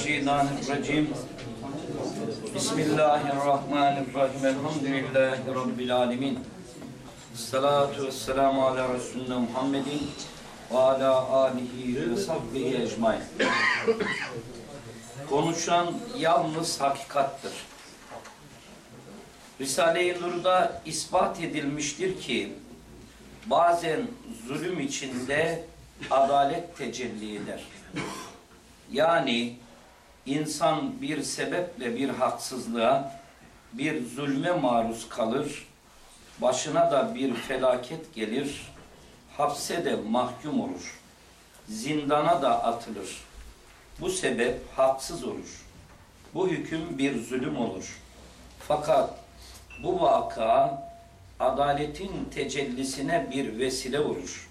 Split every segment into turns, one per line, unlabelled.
Mineşşeytanirracim. Bismillahirrahmanirrahim. Elhamdülillahi Rabbil alemin. Salatu vesselamu ala Resulüne Muhammedin ve ala alihi ve sahbihi ecmain. Konuşan yalnız hakikattır. Risale-i Nur'da ispat edilmiştir ki bazen zulüm içinde adalet tecelli eder. Yani insan bir sebeple bir haksızlığa, bir zulme maruz kalır, başına da bir felaket gelir, hapse de mahkum olur, zindana da atılır. Bu sebep haksız olur. Bu hüküm bir zulüm olur. Fakat bu vaka adaletin tecellisine bir vesile olur.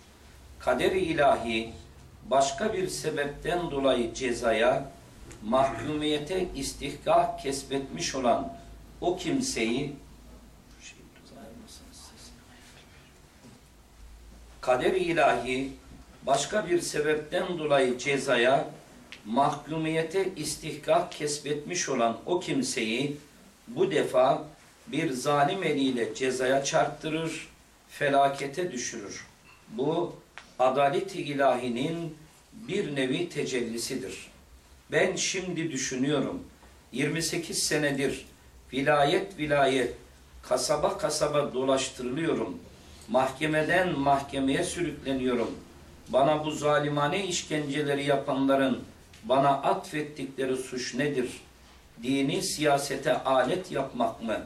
Kader-i ilahi başka bir sebepten dolayı cezaya, mahkumiyete istihkak kesbetmiş olan o kimseyi kader-i ilahi başka bir sebepten dolayı cezaya, mahkumiyete istihkak kesbetmiş olan o kimseyi bu defa bir zalim eliyle cezaya çarptırır, felakete düşürür. Bu adalet-i ilahinin bir nevi tecellisidir. Ben şimdi düşünüyorum, 28 senedir vilayet vilayet, kasaba kasaba dolaştırılıyorum. Mahkemeden mahkemeye sürükleniyorum. Bana bu zalimane işkenceleri yapanların bana atfettikleri suç nedir? Dini siyasete alet yapmak mı?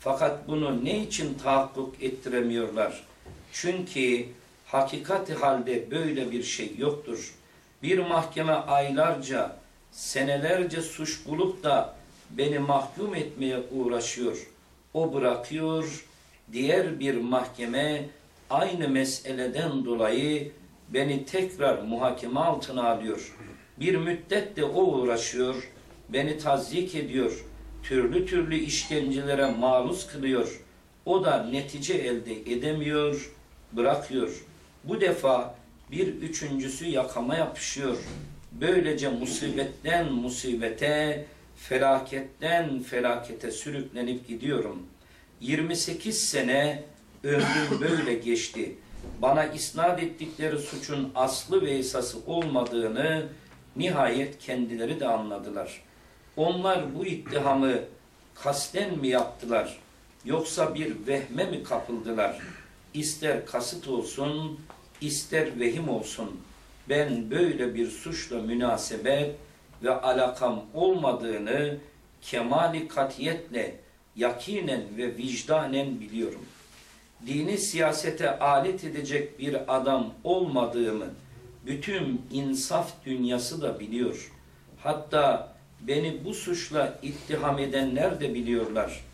Fakat bunu ne için tahakkuk ettiremiyorlar? Çünkü hakikati halde böyle bir şey yoktur. Bir mahkeme aylarca, senelerce suç bulup da beni mahkum etmeye uğraşıyor. O bırakıyor, diğer bir mahkeme aynı meseleden dolayı beni tekrar muhakeme altına alıyor. Bir müddet de o uğraşıyor, beni tazyik ediyor, türlü türlü işkencelere maruz kılıyor. O da netice elde edemiyor, bırakıyor. Bu defa bir üçüncüsü yakama yapışıyor. Böylece musibetten musibete, felaketten felakete sürüklenip gidiyorum. 28 sene ömrüm böyle geçti. Bana isnat ettikleri suçun aslı ve esası olmadığını nihayet kendileri de anladılar. Onlar bu ittihamı kasten mi yaptılar yoksa bir vehme mi kapıldılar? İster kasıt olsun, ister vehim olsun. Ben böyle bir suçla münasebet ve alakam olmadığını kemali katiyetle, yakinen ve vicdanen biliyorum. Dini siyasete alet edecek bir adam olmadığımı bütün insaf dünyası da biliyor. Hatta beni bu suçla ittiham edenler de biliyorlar.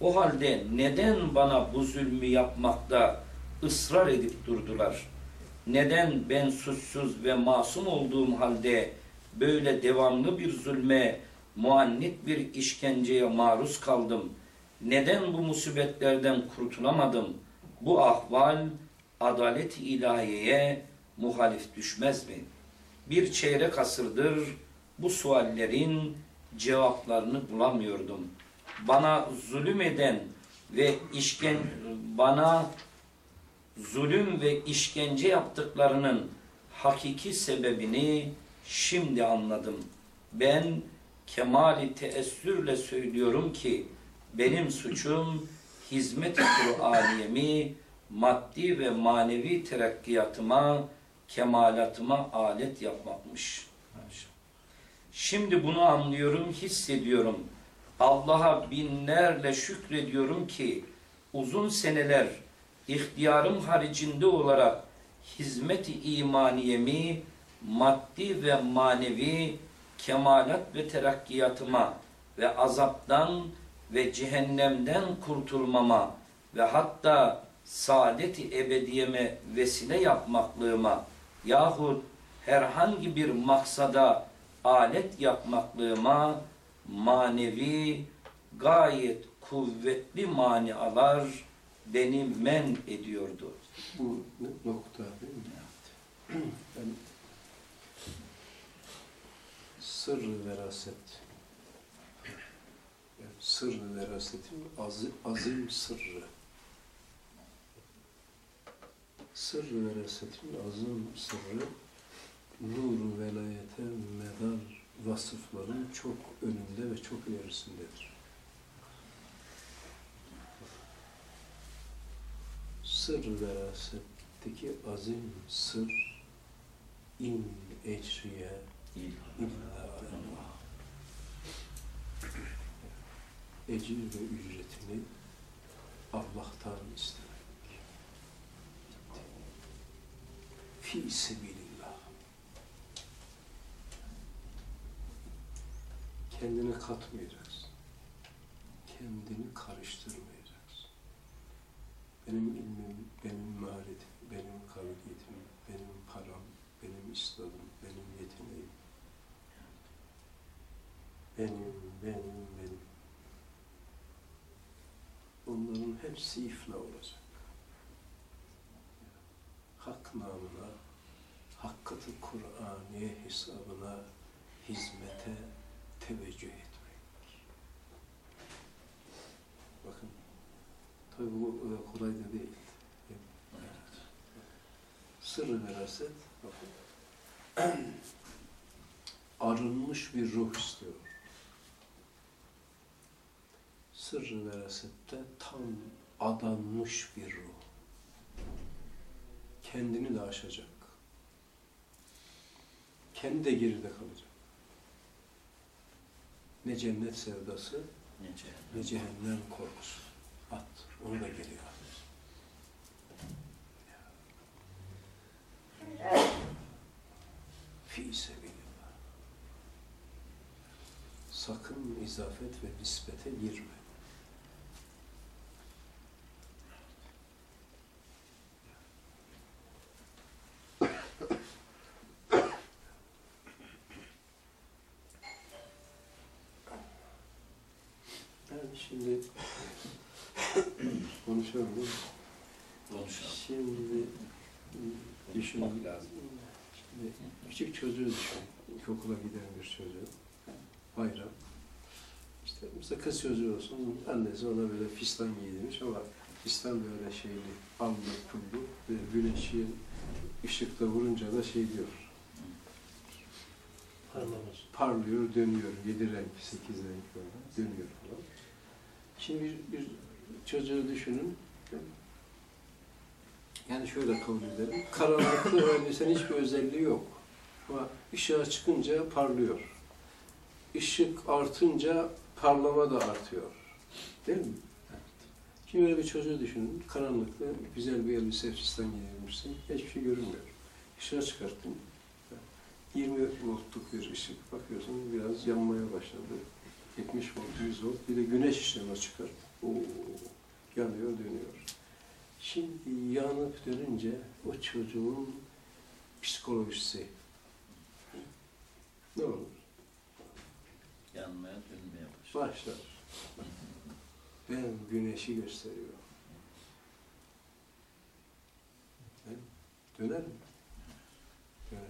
O halde neden bana bu zulmü yapmakta ısrar edip durdular? Neden ben suçsuz ve masum olduğum halde böyle devamlı bir zulme, muannit bir işkenceye maruz kaldım? Neden bu musibetlerden kurtulamadım? Bu ahval adalet-i ilahiyeye muhalif düşmez mi? Bir çeyrek asırdır bu suallerin cevaplarını bulamıyordum. Bana zulüm eden ve işken bana zulüm ve işkence yaptıklarının hakiki sebebini şimdi anladım. Ben kemali teessürle söylüyorum ki benim suçum hizmet-i Kur'aniyemi maddi ve manevi terakkiyatıma, kemalatıma alet yapmakmış. Şimdi bunu anlıyorum, hissediyorum. Allah'a binlerle şükrediyorum ki uzun seneler ihtiyarım haricinde olarak hizmet-i imaniyemi maddi ve manevi kemalat ve terakkiyatıma ve azaptan ve cehennemden kurtulmama ve hatta saadet-i ebediyeme vesile yapmaklığıma yahut herhangi bir maksada alet yapmaklığıma manevi gayet kuvvetli manialar beni men ediyordu.
Bu nokta değil mi? Ben Sır veraset. Yani sır verasetin azim, azim sırrı. Sır verasetin azim sırrı nur velayete medar vasıfların çok önünde ve çok ilerisindedir. Sır verasetteki azim sır in ecriye illa Allah. Ecir ve ücretini Allah'tan istemek. Fi sebilillah. Kendini katmayacaksın. Kendini karıştırmayacaksın. Benim ilmim, benim maharetim, benim kabiliyetim, benim param, benim İslam'ım, benim yeteneğim, benim, benim, benim. Onların hepsi ifla olacak. Hak namına, hakkatı Kur'aniye hesabına, hizmete teveccüh etmek. Bakın, tabi bu e, kolay da değil. Sırrı veraset, arınmış bir ruh istiyor. Sırrı verasette tam adanmış bir ruh. Kendini de aşacak. Kendi de geride kalacak. Ne cennet sevdası,
Nece?
ne cehennem korkusu. At, onu da geriye at. Fi sebilillah. Sakın izafet ve nispete girme. Yani şimdi konuşalım?
Konuşalım.
Şimdi.
Konuşmak lazım.
Küçük çocuğu düşün. İlkokula giden bir çocuğu. Bayram. İşte mesela kız çocuğu olsun, annesi ona böyle fistan giydirmiş ama fistan böyle şeyli, allı, pullu ve güneşin ışıkta vurunca da şey diyor,
Parlamaz.
parlıyor, dönüyor. Yedi renk, sekiz renk böyle dönüyor falan. Şimdi bir, bir çocuğu düşünün. Yani şöyle kabul edelim. Karanlıkta öyleysen hiçbir özelliği yok. Ama ışığa çıkınca parlıyor. Işık artınca parlama da artıyor. Değil mi? Şimdi öyle bir çocuğu düşünün. Karanlıkta güzel bir elbise fistan giydirmişsin. Hiçbir şey görünmüyor. Işığa çıkarttın. 20 voltluk bir ışık. Bakıyorsun biraz yanmaya başladı. 70 volt, 100 volt. Bir de güneş işleme çıkar. Oo, yanıyor, dönüyor. Şimdi yanıp dönünce o çocuğun psikolojisi ne olur?
Yanmaya dönmeye başladı.
Başlar. Ben güneşi gösteriyor. Ben döner mi? Döner.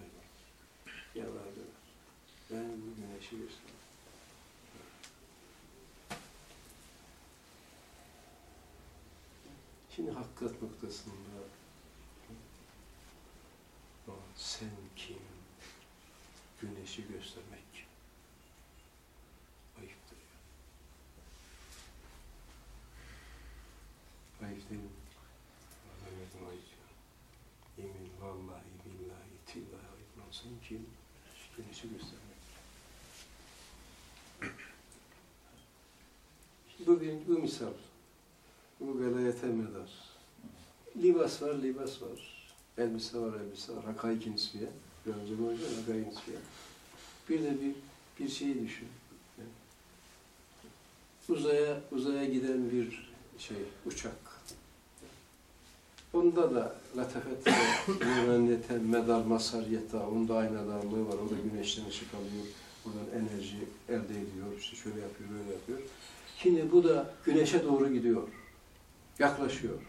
Yanar döner. Ben güneşi gösteriyorum. Şimdi hakikat noktasında sen kim? Güneşi göstermek kim? Ayıptır ya. Ayıp değil mi? Yemin vallahi billahi tillahi ayıp sen kim? Güneşi göstermek. Şimdi bu, bu misal. Bu velayete medar. Libas var, libas var. Elbise var, elbise var. Hakaik nisfiye. Biraz önce konuştuk, hakaik nisfiye. Bir de bir, bir şeyi düşün. Uzaya, uzaya giden bir şey, uçak. Onda da latafet ve nuraniyete, medar, masariyete, onda aynadarlığı var. O da güneşten ışık alıyor. Buradan enerji elde ediyor. İşte şöyle yapıyor, böyle yapıyor. Şimdi bu da güneşe doğru gidiyor. Yaklaşıyor.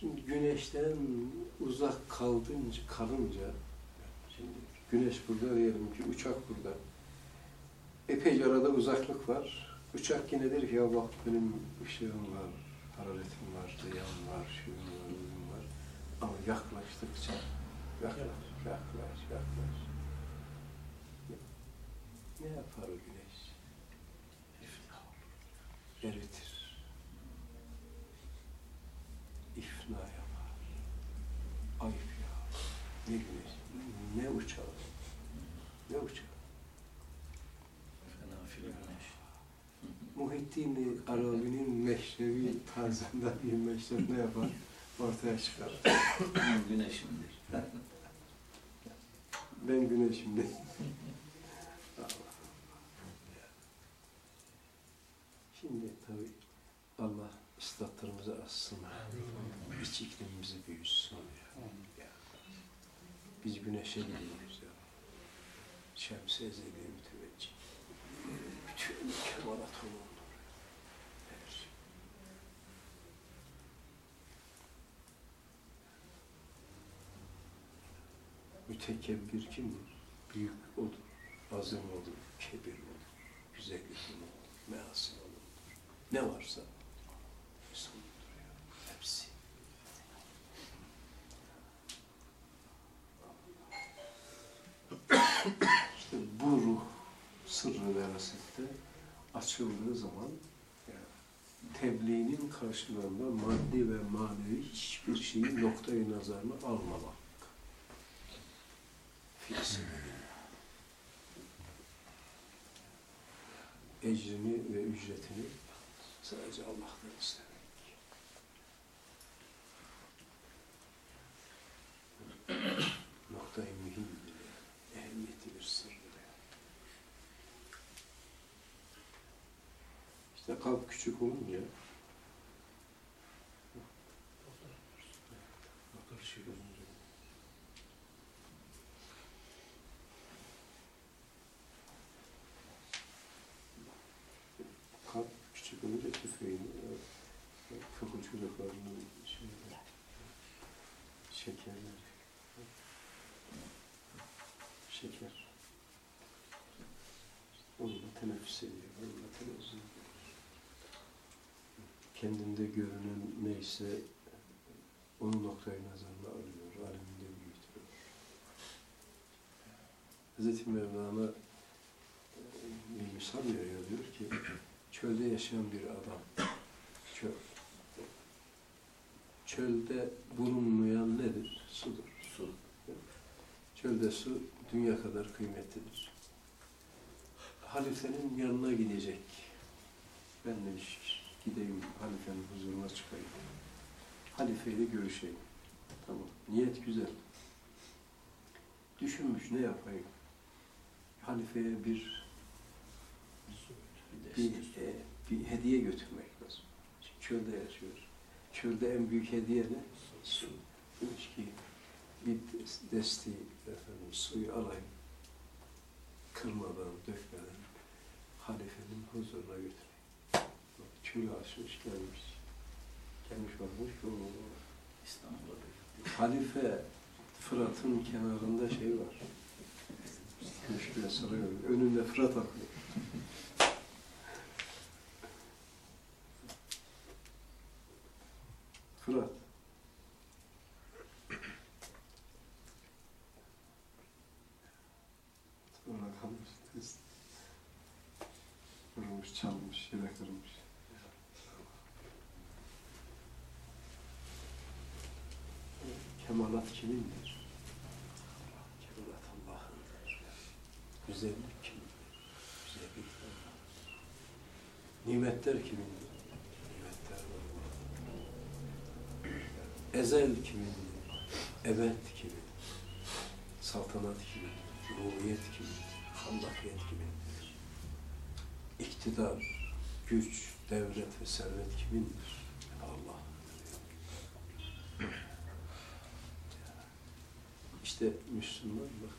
Şimdi güneşten uzak kaldınca, kalınca, şimdi güneş burada diyelim ki uçak burada. Epey arada uzaklık var. Uçak yine der ki ya bak benim ışığım var, hararetim var, zeyam var, şuyum var, buyum var. Ama yaklaştıkça yaklaş, yaklaş, yaklaş. Ne yapar o güneş? Eritir. İfna yapar. Ayıp ya. Ne güneş, ne uçağı, ne uçağı.
Fena fil güneş.
Muhittin Arabi'nin meşrevi tarzında bir meşrep ne yapar? Ortaya çıkar.
Güneşimdir.
Ben güneşimde. Şimdi tabi Allah ıslattırımızı assın. İç iklimimizi büyütsün. Ya. Biz güneşe gidiyoruz ya. Şems-i ezeli müteveccih. Bütün kemalat olundur. Her şey. Mütekebbir kimdir? Büyük odur, azim odur, kebir odur, güzellik odur, measin odur. Ne varsa ya. Hepsi. işte bu ruh sırrı verasette açıldığı zaman tebliğinin karşılığında maddi ve manevi hiçbir şeyi noktayı nazarına almamak. Fiilsin. Ecrini ve ücretini sadece Allah'tan istemek. Noktayı mühim bir, ehemmiyetli bir sırrı. İşte kalp küçük olunca küçük olunca kalp küçük olunca tüfeğin e, kökü çocuklarının şeyler, şekerler şeker ediyor, onunla teneffüs ediyor. Kendinde görünen neyse onu noktayı nazarına alıyor, aleminde büyütüyor. Hz. Mevlana e, bir misal veriyor, diyor ki çölde yaşayan bir adam, çöl. Çölde bulunmayan nedir? Sudur.
Su.
Çölde su dünya kadar kıymetlidir. Halifenin yanına gidecek. Ben demiş gideyim halifenin huzuruna çıkayım. Halifeyle görüşeyim. Tamam. Niyet güzel. Düşünmüş ne yapayım? Halifeye bir
Bir
e, bir hediye götürmek lazım. Şimdi çölde yaşıyor. Çölde en büyük hediye ne? Su. Demiş ki bir des- desti efendim, suyu alayım. Kırmadan, dökmeden halifenin huzuruna götüreyim. Çölü aşmış gelmiş. Gelmiş bakmış ki
İstanbul'a
halife Fırat'ın kenarında şey var. Müşküle sarıyor. Önünde Fırat akıyor. Fırat. Çalmış, yere kırmış. Kemalat kimindir? Kemalat Allah'ındır. Güzellik kimindir? Güzellik Allah'ındır. Nimetler kimindir? Nimetler Allah'ındır. Ezel kimindir? Ebed kimindir? Saltanat kimindir? Ruhiyet kimindir? Hallakiyet kimindir? İktidar, güç, devlet ve servet kimindir? Allah. İşte Müslüman bak,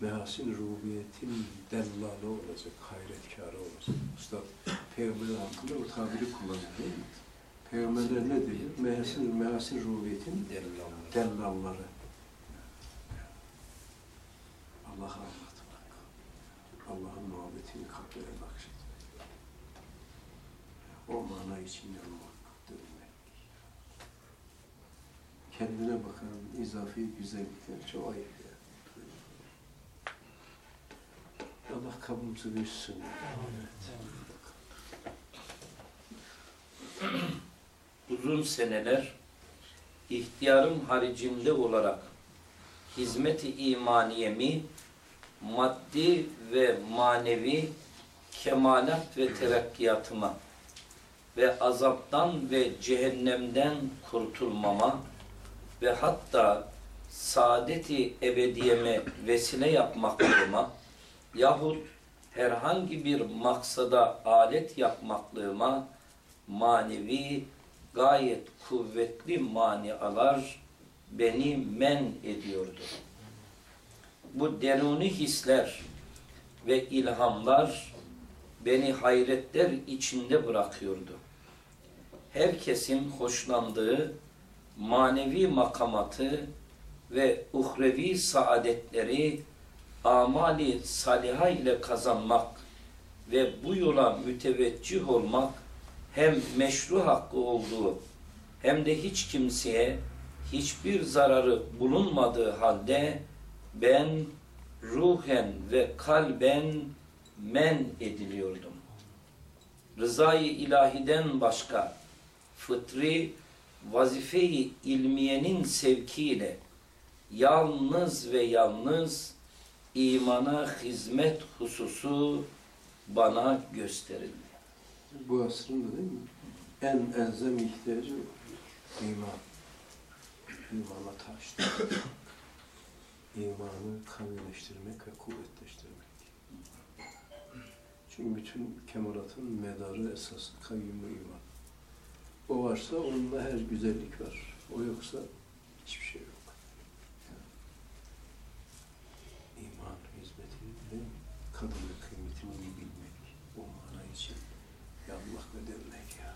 mehasin ruhiyetin dellalı olacak, hayretkarı olacak. Usta Peygamber hakkında o tabiri kullanıyor değil mi? Peygamberler ne diyor? Mehasin, mehasin ruhiyetin dellalları. Allah'a anlatmak. Allah'ın muhabbetini kalplere nakşetmek. O yanmak, dönmek. Kendine bakan izafi güzellikler çok ayıp. Allah kabımızı versin.
uzun seneler ihtiyarım haricinde olarak hizmeti imaniyemi maddi ve manevi kemalat ve terakkiyatıma ve azaptan ve cehennemden kurtulmama ve hatta saadeti ebediyeme vesile yapmaklığıma yahut herhangi bir maksada alet yapmaklığıma manevi gayet kuvvetli manialar beni men ediyordu. Bu deruni hisler ve ilhamlar beni hayretler içinde bırakıyordu. Herkesin hoşlandığı manevi makamatı ve uhrevi saadetleri amali saliha ile kazanmak ve bu yola müteveccih olmak hem meşru hakkı olduğu hem de hiç kimseye hiçbir zararı bulunmadığı halde ben ruhen ve kalben men ediliyordum. Rızayı ilahiden başka fıtri vazife-i ilmiyenin sevkiyle yalnız ve yalnız imana hizmet hususu bana gösterildi.
Bu asrın da değil mi? En elzem ihtiyacı iman. İmana taştı. İmanı kavileştirmek ve kuvvetleştirmek. Çünkü bütün kemalatın medarı esası kayyumu iman. O varsa onunla her güzellik var. O yoksa hiçbir şey yok. İman hizmetini ve kadının kıymetini bilmek. O mana için yanmak ve dönmek ya.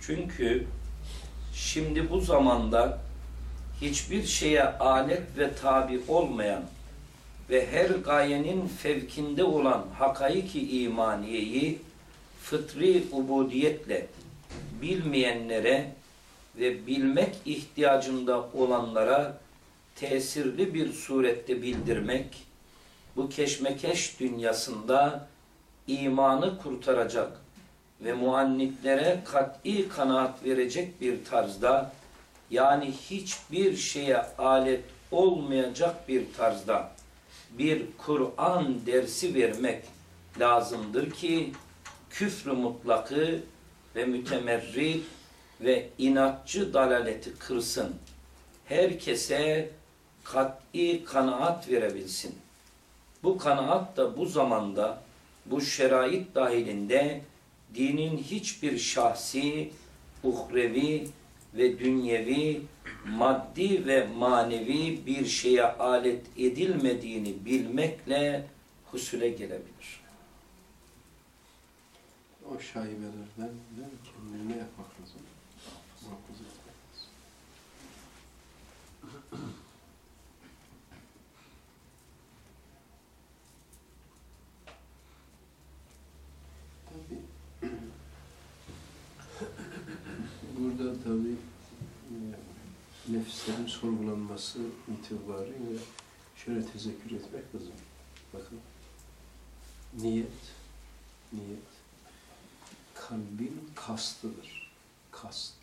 Çünkü şimdi bu zamanda hiçbir şeye alet ve tabi olmayan ve her gayenin fevkinde olan hakaiki imaniyeyi fıtri ubudiyetle bilmeyenlere ve bilmek ihtiyacında olanlara tesirli bir surette bildirmek, bu keşmekeş dünyasında imanı kurtaracak ve muannitlere kat'i kanaat verecek bir tarzda yani hiçbir şeye alet olmayacak bir tarzda bir Kur'an dersi vermek lazımdır ki küfrü mutlakı ve mütemerrit ve inatçı dalaleti kırsın. Herkese kat'i kanaat verebilsin. Bu kanaat da bu zamanda, bu şerait dahilinde dinin hiçbir şahsi, uhrevi ve dünyevi, maddi ve manevi bir şeye alet edilmediğini bilmekle husule gelebilir.
O şaibelerden de kendini ne yapmak lazım? Muhafaza etmek lazım. Tabii. Burada tabii e, nefislerin sorgulanması itibariyle şöyle tezekkür etmek lazım. Bakın. Niyet, niyet kalbin kastıdır. Kast.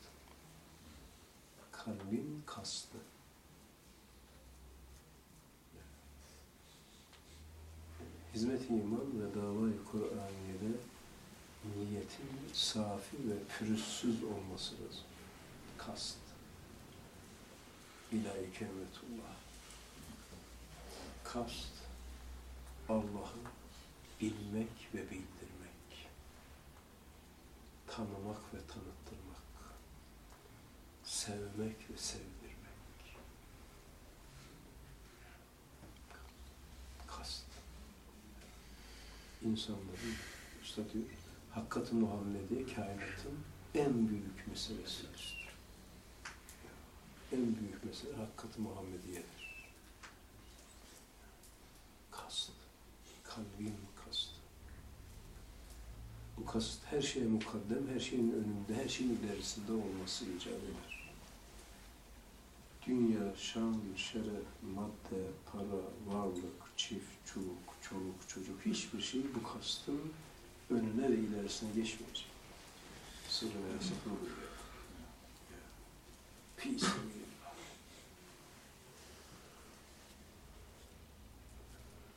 Kalbin kastı. Hizmet-i iman ve davayı Kur'aniye'de niyetin safi ve pürüzsüz olması lazım. Kast. İlahi kelimetullah. Kast. Allah'ı bilmek ve bildirmek tanımak ve tanıttırmak, sevmek ve sevdirmek. Kast. İnsanların, usta diyor, Hakikat-ı Muhammediye kainatın en büyük meselesidir. En büyük mesele Hakikat-ı Muhammediye'dir. Kast. Kalbin kastı. Bu kast her şeye mukaddem, her şeyin önünde, her şeyin ilerisinde olması icap eder. Dünya, şan, şeref, madde, para, varlık, çift, çoluk, çoluk, çocuk hiçbir şey bu kastın önüne ve ilerisine geçmeyecek. Sırrı ve oluyor. Fi sebilillah.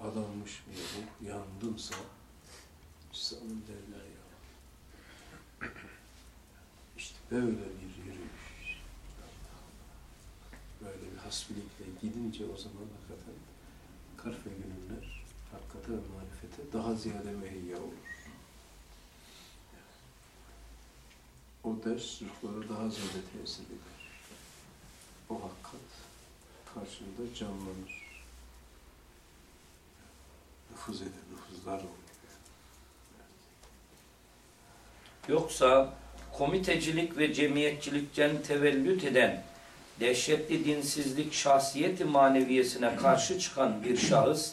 Adanmış bir ruh yandımsa İslam'ın derler ya. İşte böyle bir yürüyüş. Böyle bir hasbilikle gidince o zaman hakikaten kalp ve gönüller hakikate ve marifete daha ziyade mehiyya olur. O ders ruhlara daha ziyade tesir eder. O hakikat karşında canlanır. Nüfuz eder, nüfuzlar olur.
Yoksa komitecilik ve cemiyetçilikten tevellüt eden dehşetli dinsizlik şahsiyeti maneviyesine karşı çıkan bir şahıs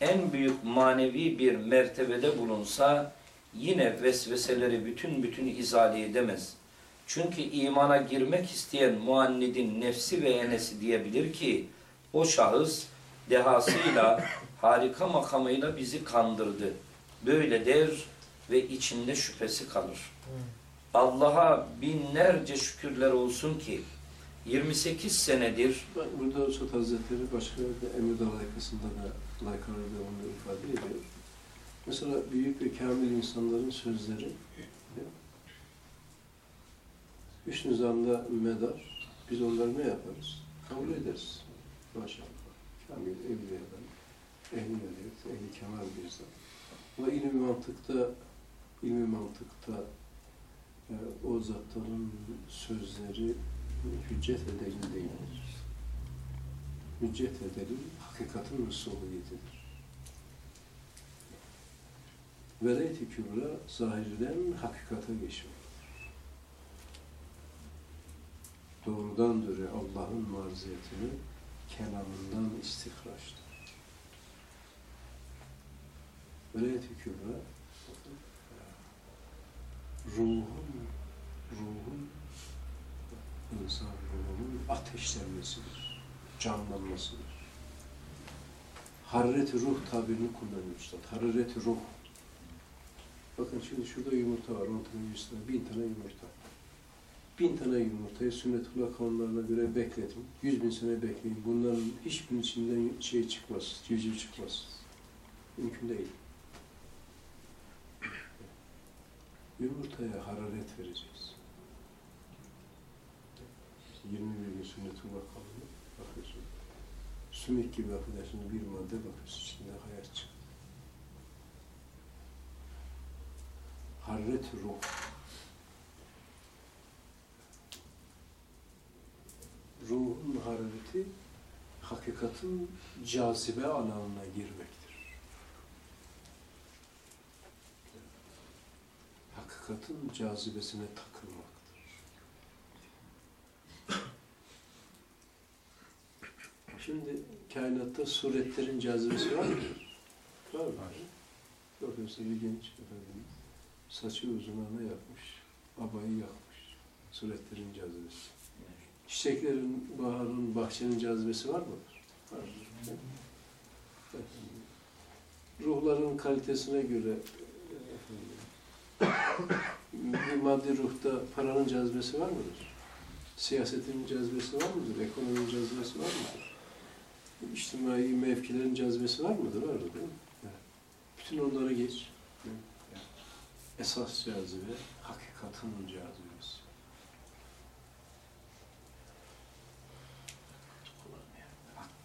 en büyük manevi bir mertebede bulunsa yine vesveseleri bütün bütün izale edemez. Çünkü imana girmek isteyen muannidin nefsi ve enesi diyebilir ki o şahıs dehasıyla harika makamıyla bizi kandırdı. Böyle der ve içinde şüphesi kalır. Allah'a binlerce şükürler olsun ki 28 senedir
Bak burada Üstad Hazretleri başka bir Emir Dağı layıkasında da layıkalarda onu ifade ediyor. Mesela büyük ve kamil insanların sözleri Hüsnü zanla medar. Biz onları ne yaparız? Kabul ederiz. Maşallah. Kamil, evliyadan, ehli medeniyet, ehli kemal bir zat. Ama ilmi mantıkta, ilmi mantıkta e, o zatların sözleri hüccet ve delil değildir. Hüccet ve delil hakikatin mesuliyetidir. Velayet-i kübra zahirden hakikate geçmek. Doğrudan doğruya Allah'ın marziyetini kelamından istihraçtır. Velayet-i kübra ruhun ruhun insan ruhunun ateşlenmesidir, canlanmasıdır. Harret-i ruh tabirini kullanıyor Üstad. Harret-i ruh. Bakın şimdi şurada yumurta var, ortanın üstünde bin tane yumurta. Bin tane yumurtayı sünnetullah kanunlarına göre bekletin. Yüz bin sene bekleyin. Bunların hiçbirinin içinden şey çıkmaz, civciv çıkmaz. Mümkün değil. Yumurtaya hararet vereceğiz. 21 gün sünnetullah kanunu bakıyorsun. Sümük gibi affedersiniz bir madde bakıyorsun içinde hayat çıkıyor. Harret ruh. Ruhun harareti hakikatin cazibe alanına girmektir. Hakikatin cazibesine takılmaktır. Şimdi kainatta suretlerin cazibesi var mı? Var mı? Bakıyorsun bir genç efendim, saçı uzun ana yapmış, babayı yakmış. Suretlerin cazibesi. Çiçeklerin, baharın, bahçenin cazibesi var mıdır? Efendim, ruhların kalitesine göre bir maddi ruhta paranın cazibesi var mıdır? Siyasetin cazibesi var mıdır? Ekonominin cazibesi var mıdır? İçtimai mevkilerin cazibesi var mıdır? Vardır değil mi? Bütün onları geç. Esas cazibe, hakikatin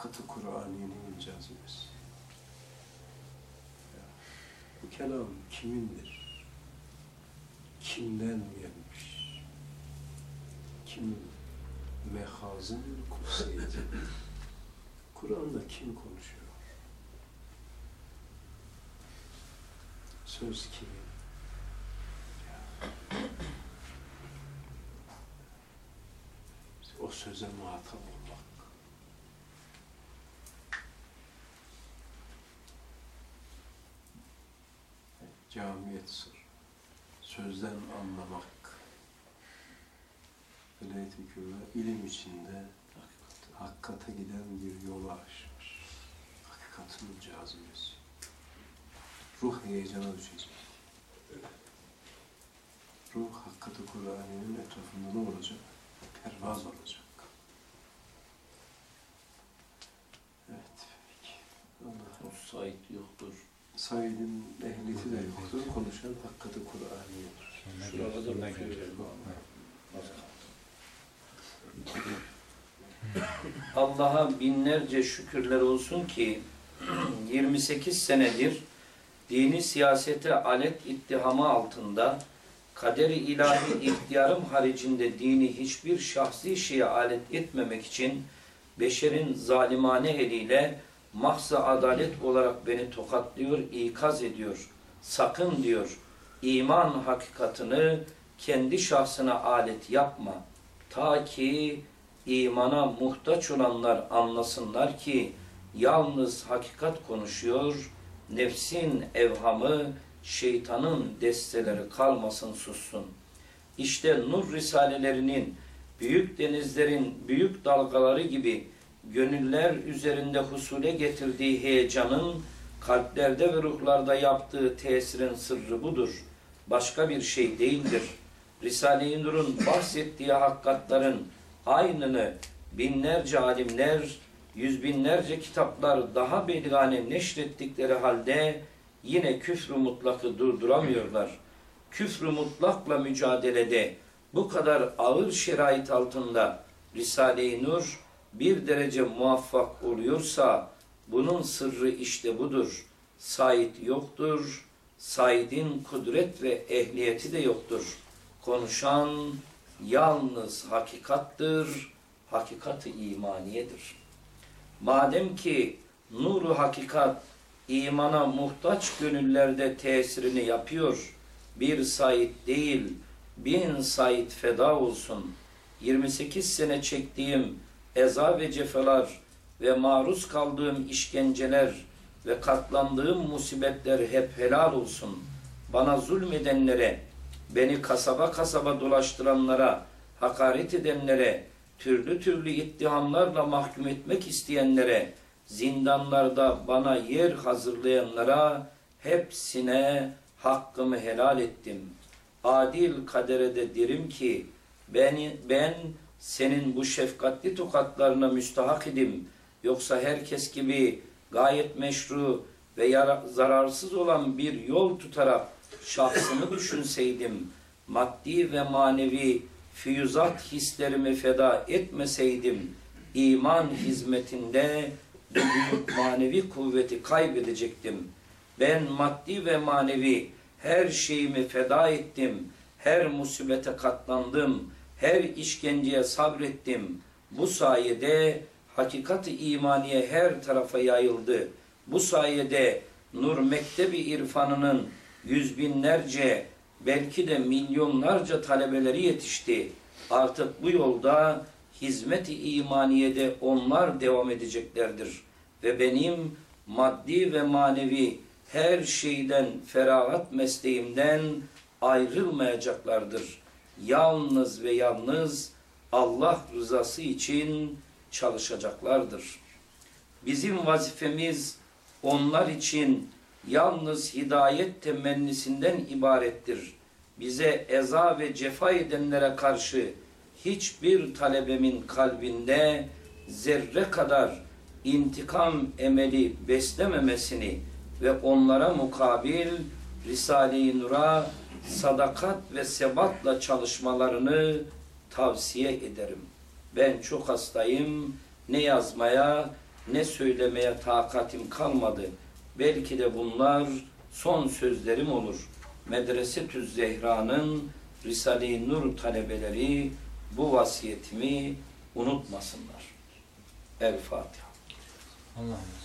cazibesi. Hakkatı Kur'ani'nin cazibesi. Bu kelam kimindir? Kimden gelmiş? Kimin? mehazın kutsiyeti. Kur'an'da kim konuşuyor? Söz kimin? O söze muhatap olmak. Camiyet sır. Sözden anlamak. Kübra ilim içinde hakikate giden bir yolu aşmış. Hakikatin cazibesi. Ruh heyecana düşecek. Ruh hakikati Kur'an'ın etrafında ne olacak? Pervaz olacak. Evet. Allah
O Said yoktur.
Said'in ehliyeti de yoktur. Konuşan hakikati Kur'an'ıdır.
Şurada da. Allah'a binlerce şükürler olsun ki 28 senedir dini siyasete alet ittihamı altında kaderi ilahi ihtiyarım haricinde dini hiçbir şahsi şeye alet etmemek için beşerin zalimane eliyle mahza adalet olarak beni tokatlıyor, ikaz ediyor. Sakın diyor, iman hakikatını kendi şahsına alet yapma. Ta ki imana muhtaç olanlar anlasınlar ki yalnız hakikat konuşuyor, nefsin evhamı, şeytanın desteleri kalmasın sussun. İşte nur risalelerinin büyük denizlerin büyük dalgaları gibi gönüller üzerinde husule getirdiği heyecanın kalplerde ve ruhlarda yaptığı tesirin sırrı budur. Başka bir şey değildir. Risale-i Nur'un bahsettiği hakikatların aynını binlerce alimler, yüz binlerce kitaplar daha belgane neşrettikleri halde yine küfrü mutlakı durduramıyorlar. Küfrü mutlakla mücadelede bu kadar ağır şerait altında Risale-i Nur bir derece muvaffak oluyorsa bunun sırrı işte budur. Said yoktur, Said'in kudret ve ehliyeti de yoktur. Konuşan yalnız hakikattır, hakikati imaniyedir. Madem ki nuru hakikat imana muhtaç gönüllerde tesirini yapıyor, bir Said değil, bin Said feda olsun. 28 sene çektiğim eza ve cefalar ve maruz kaldığım işkenceler ve katlandığım musibetler hep helal olsun. Bana zulmedenlere, beni kasaba kasaba dolaştıranlara, hakaret edenlere, türlü türlü ittihamlarla mahkum etmek isteyenlere, zindanlarda bana yer hazırlayanlara hepsine hakkımı helal ettim. Adil kadere de derim ki beni, ben senin bu şefkatli tokatlarına müstahak idim. Yoksa herkes gibi gayet meşru ve zararsız olan bir yol tutarak şahsımı düşünseydim, maddi ve manevi füyüzat hislerimi feda etmeseydim, iman hizmetinde büyük manevi kuvveti kaybedecektim. Ben maddi ve manevi her şeyimi feda ettim, her musibete katlandım, her işkenceye sabrettim. Bu sayede hakikati imaniye her tarafa yayıldı. Bu sayede Nur Mektebi irfanının yüz binlerce belki de milyonlarca talebeleri yetişti. Artık bu yolda hizmet-i imaniyede onlar devam edeceklerdir. Ve benim maddi ve manevi her şeyden feragat mesleğimden ayrılmayacaklardır. Yalnız ve yalnız Allah rızası için çalışacaklardır. Bizim vazifemiz onlar için yalnız hidayet temennisinden ibarettir. Bize eza ve cefa edenlere karşı hiçbir talebemin kalbinde zerre kadar intikam emeli beslememesini ve onlara mukabil Risale-i Nur'a sadakat ve sebatla çalışmalarını tavsiye ederim. Ben çok hastayım, ne yazmaya ne söylemeye takatim kalmadı. Belki de bunlar son sözlerim olur. Medrese-tü Zehra'nın Risale-i Nur talebeleri bu vasiyetimi unutmasınlar. El Fatiha.
Allah'ım.